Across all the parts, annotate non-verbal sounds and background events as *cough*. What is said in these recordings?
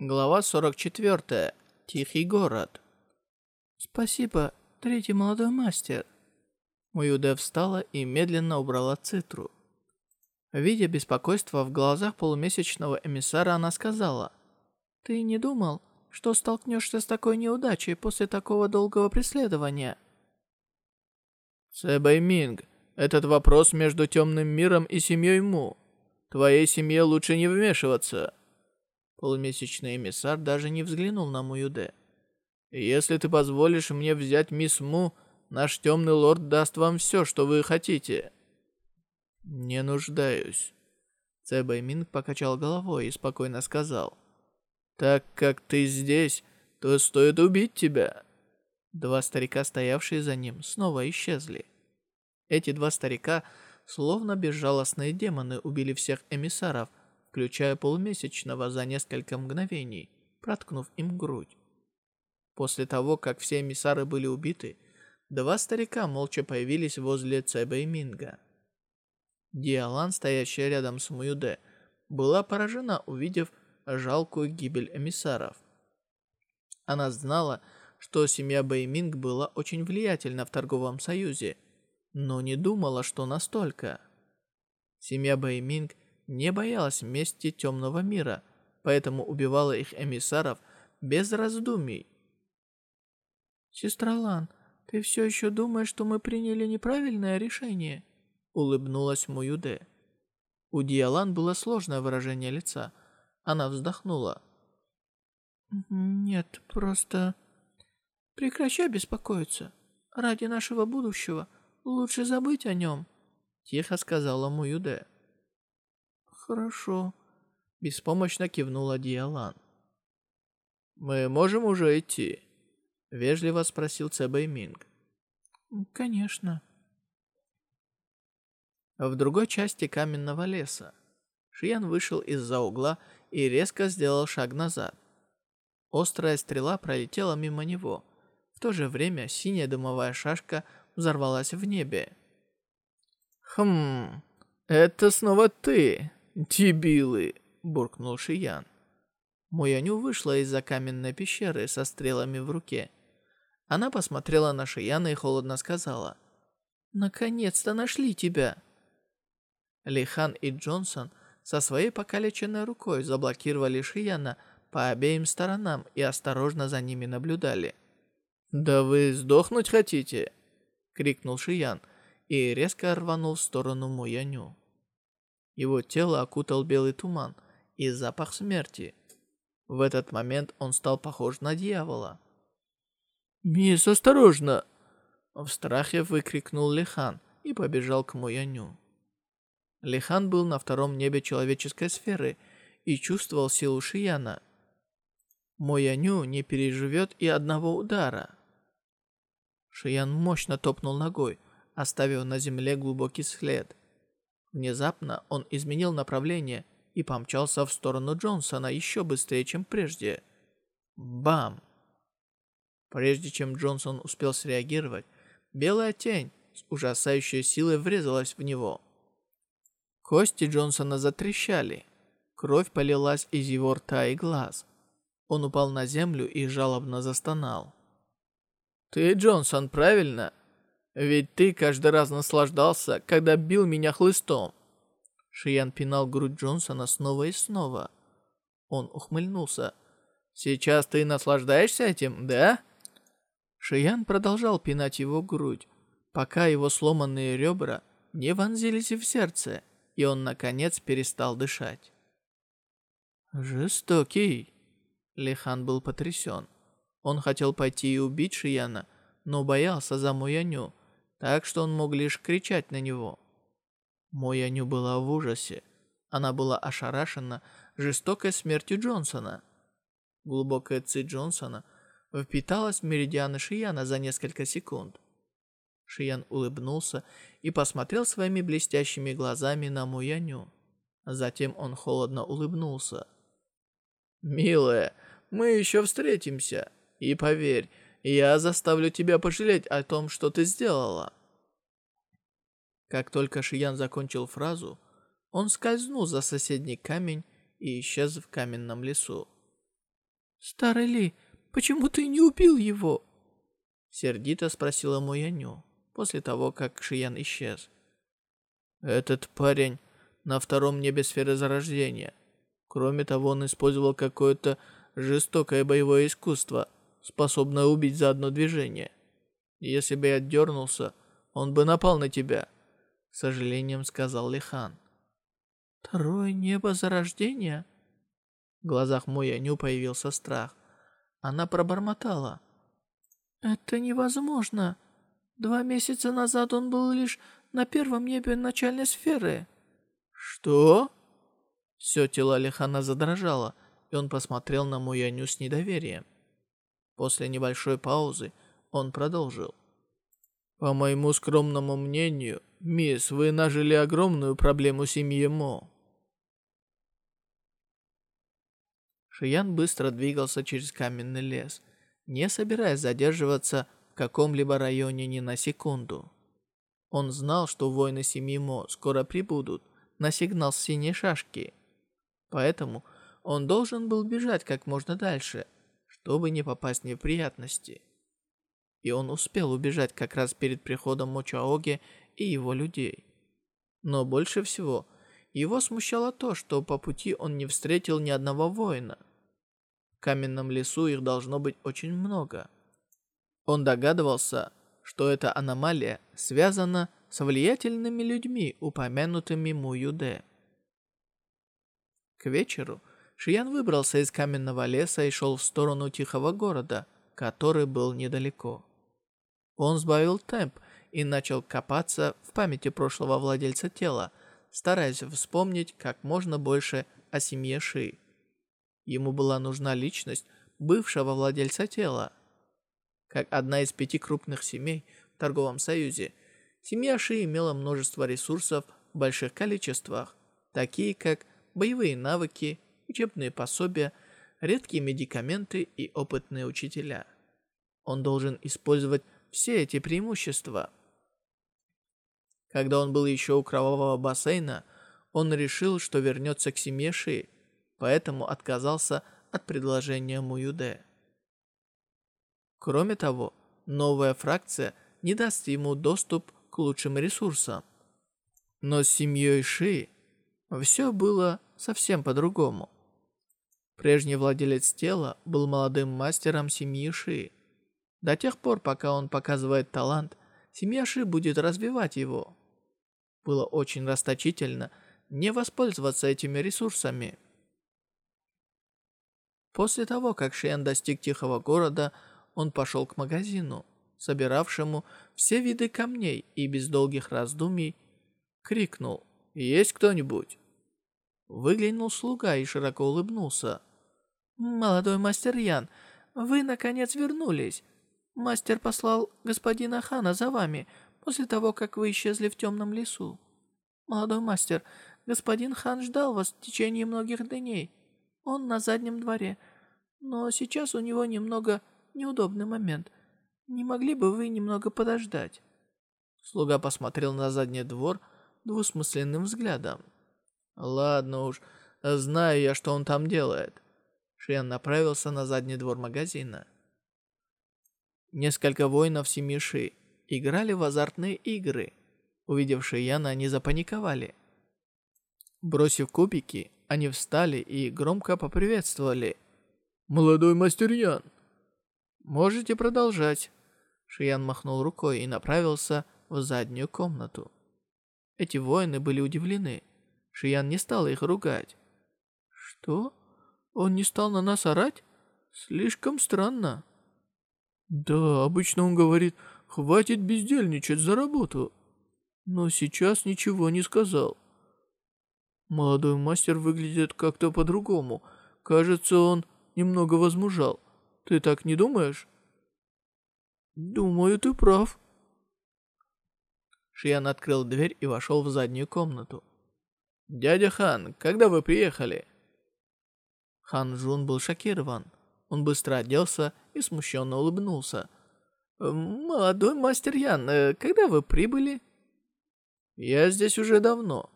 Глава 44. Тихий город. Спасибо, третий молодой мастер. Муюде встала и медленно убрала цитру. Видя беспокойство в глазах полумесячного эмиссара, она сказала, «Ты не думал, что столкнешься с такой неудачей после такого долгого преследования?» Цэбэй Минг, этот вопрос между темным миром и семьей Му. Твоей семье лучше не вмешиваться. Полумесячный эмиссар даже не взглянул на Муюде. «Если ты позволишь мне взять мисс Му, наш темный лорд даст вам все, что вы хотите». «Не нуждаюсь». Цэ Бэйминг покачал головой и спокойно сказал. «Так как ты здесь, то стоит убить тебя». Два старика, стоявшие за ним, снова исчезли. Эти два старика, словно безжалостные демоны, убили всех эмиссаров, включая полумесячного за несколько мгновений, проткнув им грудь. После того, как все эмиссары были убиты, два старика молча появились возле Цэбэ и Минга. Диалан, стоящая рядом с Муюде, была поражена, увидев жалкую гибель эмиссаров. Она знала, что семья Бэйминг была очень влиятельна в торговом союзе, но не думала, что настолько. Семья Бэйминг – не боялась мести темного мира, поэтому убивала их эмиссаров без раздумий. «Сестра Лан, ты все еще думаешь, что мы приняли неправильное решение?» Улыбнулась Муюде. У Диалан было сложное выражение лица. Она вздохнула. «Нет, просто... Прекращай беспокоиться. Ради нашего будущего лучше забыть о нем», Тихо сказала Муюде. «Хорошо», — беспомощно кивнула Диалан. «Мы можем уже идти?» — вежливо спросил Цэбэй Минг. «Конечно». В другой части каменного леса Шиян вышел из-за угла и резко сделал шаг назад. Острая стрела пролетела мимо него. В то же время синяя дымовая шашка взорвалась в небе. «Хм, это снова ты!» «Дебилы!» – буркнул Шиян. Муяню вышла из-за каменной пещеры со стрелами в руке. Она посмотрела на Шияна и холодно сказала. «Наконец-то нашли тебя!» Лихан и Джонсон со своей покалеченной рукой заблокировали Шияна по обеим сторонам и осторожно за ними наблюдали. «Да вы сдохнуть хотите?» — крикнул Шиян и резко рванул в сторону Муяню. Его тело окутал белый туман и запах смерти. В этот момент он стал похож на дьявола. «Мисс, осторожно!» В страхе выкрикнул Лихан и побежал к Муяню. Лихан был на втором небе человеческой сферы и чувствовал силу Шияна. Мояню не переживет и одного удара. Шиян мощно топнул ногой, оставив на земле глубокий след. Внезапно он изменил направление и помчался в сторону Джонсона еще быстрее, чем прежде. Бам! Прежде чем Джонсон успел среагировать, белая тень с ужасающей силой врезалась в него. Кости Джонсона затрещали. Кровь полилась из его рта и глаз. Он упал на землю и жалобно застонал. «Ты Джонсон, правильно?» Ведь ты каждый раз наслаждался, когда бил меня хлыстом. Шиян пинал грудь Джонсона снова и снова. Он ухмыльнулся. «Сейчас ты наслаждаешься этим, да?» Шиян продолжал пинать его грудь, пока его сломанные ребра не вонзились в сердце, и он, наконец, перестал дышать. «Жестокий!» Лихан был потрясен. Он хотел пойти и убить Шияна, но боялся за Муяню, так что он мог лишь кричать на него. Мояню была в ужасе. Она была ошарашена жестокой смертью Джонсона. Глубокая ци Джонсона впиталась в меридианы Шияна за несколько секунд. Шиян улыбнулся и посмотрел своими блестящими глазами на Муяню. Затем он холодно улыбнулся. «Милая, мы еще встретимся. И поверь, я заставлю тебя пожалеть о том, что ты сделала». Как только Шиян закончил фразу, он скользнул за соседний камень и исчез в каменном лесу. Старый Ли, почему ты не убил его?» Сердито спросила Муяню после того, как Шиян исчез. «Этот парень на втором небе сферы зарождения. Кроме того, он использовал какое-то жестокое боевое искусство, способное убить за одно движение. Если бы я дернулся, он бы напал на тебя», — с сожалением сказал Лихан. «Второе небо зарождения?» В глазах Мояню появился страх. Она пробормотала. «Это невозможно. Два месяца назад он был лишь на первом небе начальной сферы». «Что?» Все тело Лихана задрожало, и он посмотрел на Муяню с недоверием. После небольшой паузы он продолжил. «По моему скромному мнению, мисс, вы нажили огромную проблему семьи Мо. Шиян быстро двигался через каменный лес, не собираясь задерживаться в каком-либо районе ни на секунду. Он знал, что воины семьи Мо скоро прибудут на сигнал синей шашки. Поэтому он должен был бежать как можно дальше, чтобы не попасть в неприятности. И он успел убежать как раз перед приходом Мочаоги и его людей. Но больше всего его смущало то, что по пути он не встретил ни одного воина. В каменном лесу их должно быть очень много. Он догадывался, что эта аномалия связана с влиятельными людьми, упомянутыми Му Юде. К вечеру Шиян выбрался из каменного леса и шел в сторону тихого города, который был недалеко. Он сбавил темп и начал копаться в памяти прошлого владельца тела, стараясь вспомнить как можно больше о семье Ши. Ему была нужна личность бывшего владельца тела. Как одна из пяти крупных семей в торговом союзе, семья Ши имела множество ресурсов в больших количествах, такие как боевые навыки, учебные пособия, редкие медикаменты и опытные учителя. Он должен использовать все эти преимущества. Когда он был еще у кровавого бассейна, он решил, что вернется к семье Ши, поэтому отказался от предложения Муюде. Кроме того, новая фракция не даст ему доступ к лучшим ресурсам. Но с семьей Ши все было совсем по-другому. Прежний владелец тела был молодым мастером семьи Ши. До тех пор, пока он показывает талант, семья Ши будет развивать его. Было очень расточительно не воспользоваться этими ресурсами. После того, как Шиэн достиг тихого города, он пошел к магазину, собиравшему все виды камней и без долгих раздумий крикнул «Есть кто-нибудь?». Выглянул слуга и широко улыбнулся. «Молодой мастер Ян, вы, наконец, вернулись. Мастер послал господина Хана за вами после того, как вы исчезли в темном лесу. Молодой мастер, господин Хан ждал вас в течение многих дней. Он на заднем дворе, но сейчас у него немного неудобный момент. Не могли бы вы немного подождать?» Слуга посмотрел на задний двор двусмысленным взглядом. «Ладно уж, знаю я, что он там делает». Шиян направился на задний двор магазина. Несколько воинов семьи Ши играли в азартные игры. Увидев Шияна, они запаниковали. Бросив кубики, они встали и громко поприветствовали. «Молодой мастер Ян!» «Можете продолжать». Шиян махнул рукой и направился в заднюю комнату. Эти воины были удивлены. Шиян не стал их ругать. «Что? Он не стал на нас орать? Слишком странно». «Да, обычно он говорит, хватит бездельничать за работу». Но сейчас ничего не сказал. Молодой мастер выглядит как-то по-другому. Кажется, он немного возмужал. Ты так не думаешь? Думаю, ты прав. Шиян открыл дверь и вошел в заднюю комнату. «Дядя Хан, когда вы приехали?» Хан Жун был шокирован. Он быстро оделся и смущенно улыбнулся. «Молодой мастер Ян, э, когда вы прибыли?» «Я здесь уже давно».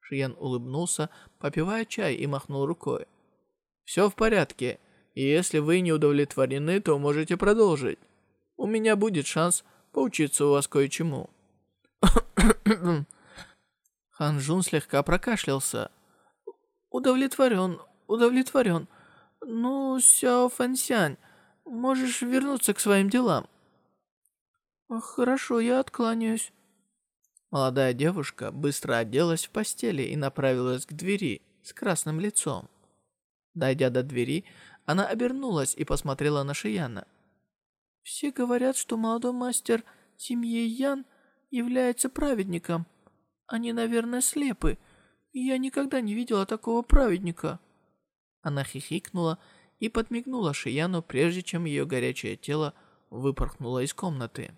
Шиян улыбнулся, попивая чай и махнул рукой. «Все в порядке. И если вы не удовлетворены, то можете продолжить. У меня будет шанс поучиться у вас кое-чему». *coughs* Хан Жун слегка прокашлялся. «Удовлетворен, удовлетворен. Ну, Сяо Фэнсянь, можешь вернуться к своим делам». «Хорошо, я откланяюсь». Молодая девушка быстро оделась в постели и направилась к двери с красным лицом. Дойдя до двери, она обернулась и посмотрела на Шияна. «Все говорят, что молодой мастер семьи Ян является праведником. Они, наверное, слепы. Я никогда не видела такого праведника». Она хихикнула и подмигнула Шияну, прежде чем ее горячее тело выпорхнуло из комнаты.